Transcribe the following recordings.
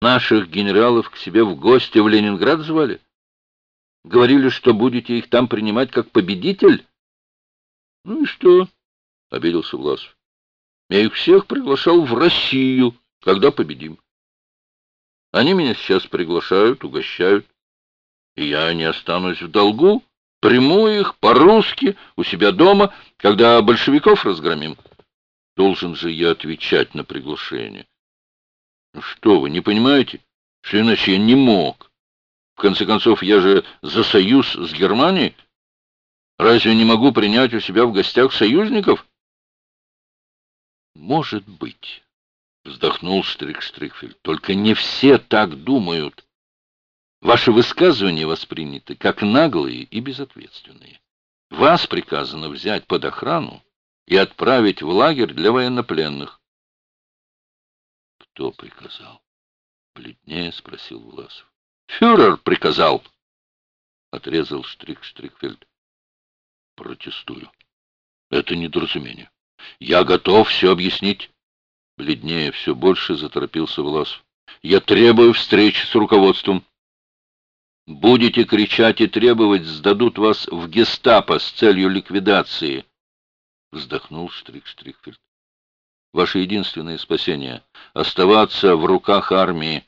Наших генералов к себе в гости в Ленинград звали? Говорили, что будете их там принимать как победитель? Ну и что? — обиделся Власов. Я их всех приглашал в Россию, когда победим. Они меня сейчас приглашают, угощают. И я не останусь в долгу, приму их по-русски у себя дома, когда большевиков разгромим. Должен же я отвечать на приглашение. Что вы, не понимаете, что иначе я не мог? В конце концов, я же за союз с Германией. Разве не могу принять у себя в гостях союзников? Может быть, вздохнул Штрик Штрикфельд. Только не все так думают. Ваши высказывания восприняты как наглые и безответственные. Вас приказано взять под охрану и отправить в лагерь для военнопленных. Кто приказал? Бледнее спросил Власов. Фюрер приказал, отрезал Штрик Штрикфельд. Протестую. Это недоразумение. Я готов все объяснить. Бледнее все больше заторопился Власов. Я требую встречи с руководством. Будете кричать и требовать, сдадут вас в гестапо с целью ликвидации. Вздохнул Штрик Штрикфельд. Ваше единственное спасение — оставаться в руках армии.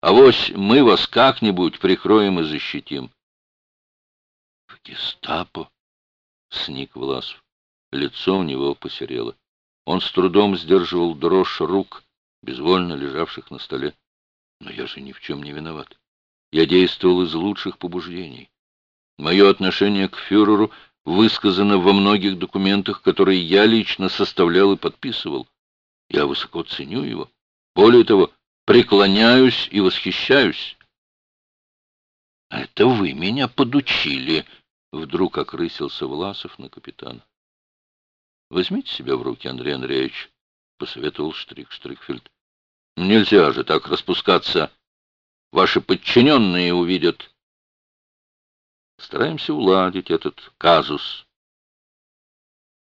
А вось мы вас как-нибудь прикроем и защитим. — В гестапо? — сник Власов. Лицо у него посерело. Он с трудом сдерживал дрожь рук, безвольно лежавших на столе. Но я же ни в чем не виноват. Я действовал из лучших побуждений. Мое отношение к фюреру высказано во многих документах, которые я лично составлял и подписывал. Я высоко ценю его. Более того, преклоняюсь и восхищаюсь. — Это вы меня подучили, — вдруг окрысился Власов на капитана. Возьмите себя в руки, Андрей Андреевич, — посоветовал Штрик Штрикфельд. — Нельзя же так распускаться. Ваши подчиненные увидят. Стараемся уладить этот казус.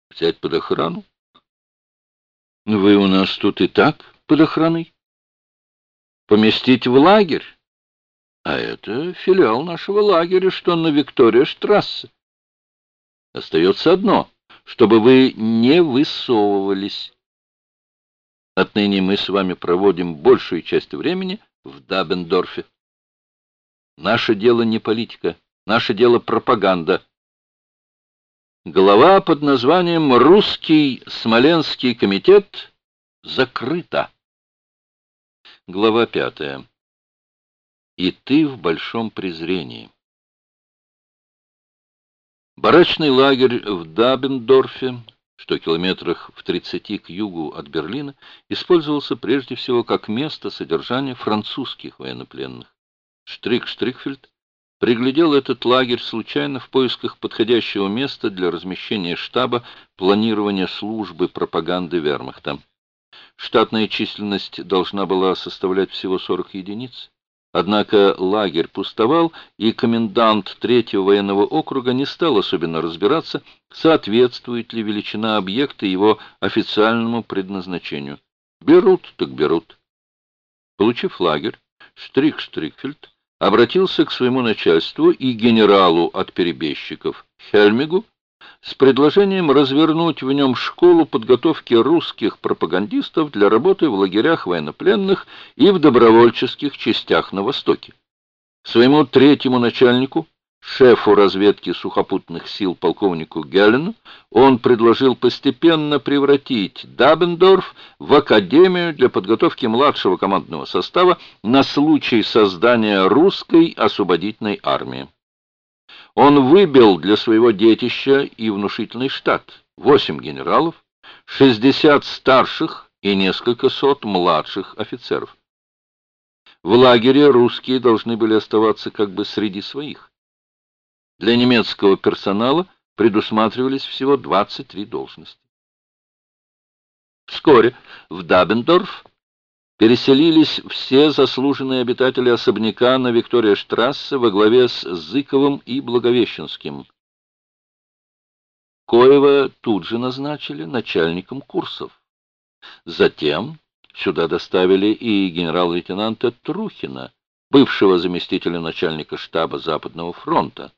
Взять под охрану? Вы у нас тут и так под охраной. Поместить в лагерь? А это филиал нашего лагеря, что на Виктория-штрассе. Остается одно — чтобы вы не высовывались. Отныне мы с вами проводим большую часть времени в Дабендорфе. Наше дело не политика, наше дело пропаганда. Глава под названием «Русский Смоленский комитет» закрыта. Глава пятая. И ты в большом презрении. Барачный лагерь в Дабендорфе, что километрах в 30 к югу от Берлина, использовался прежде всего как место содержания французских военнопленных. Штрик Штрикфельд приглядел этот лагерь случайно в поисках подходящего места для размещения штаба планирования службы пропаганды вермахта. Штатная численность должна была составлять всего 40 единиц. Однако лагерь пустовал, и комендант третьего военного округа не стал особенно разбираться, соответствует ли величина объекта его официальному предназначению. Берут, так берут. Получив лагерь, Штрих Штрикфельд обратился к своему начальству и генералу от перебежчиков Хельмигу с предложением развернуть в нем школу подготовки русских пропагандистов для работы в лагерях военнопленных и в добровольческих частях на Востоке. Своему третьему начальнику, шефу разведки сухопутных сил полковнику Геллену, он предложил постепенно превратить Дабендорф в академию для подготовки младшего командного состава на случай создания русской освободительной армии. Он выбил для своего детища и внушительный штат. Восемь генералов, шестьдесят старших и несколько сот младших офицеров. В лагере русские должны были оставаться как бы среди своих. Для немецкого персонала предусматривались всего 23 должности. Вскоре в Дабендорф переселились все заслуженные обитатели особняка на Виктория-штрассе во главе с Зыковым и Благовещенским. Коева тут же назначили начальником курсов. Затем Сюда доставили и генерал-лейтенанта Трухина, бывшего заместителя начальника штаба Западного фронта.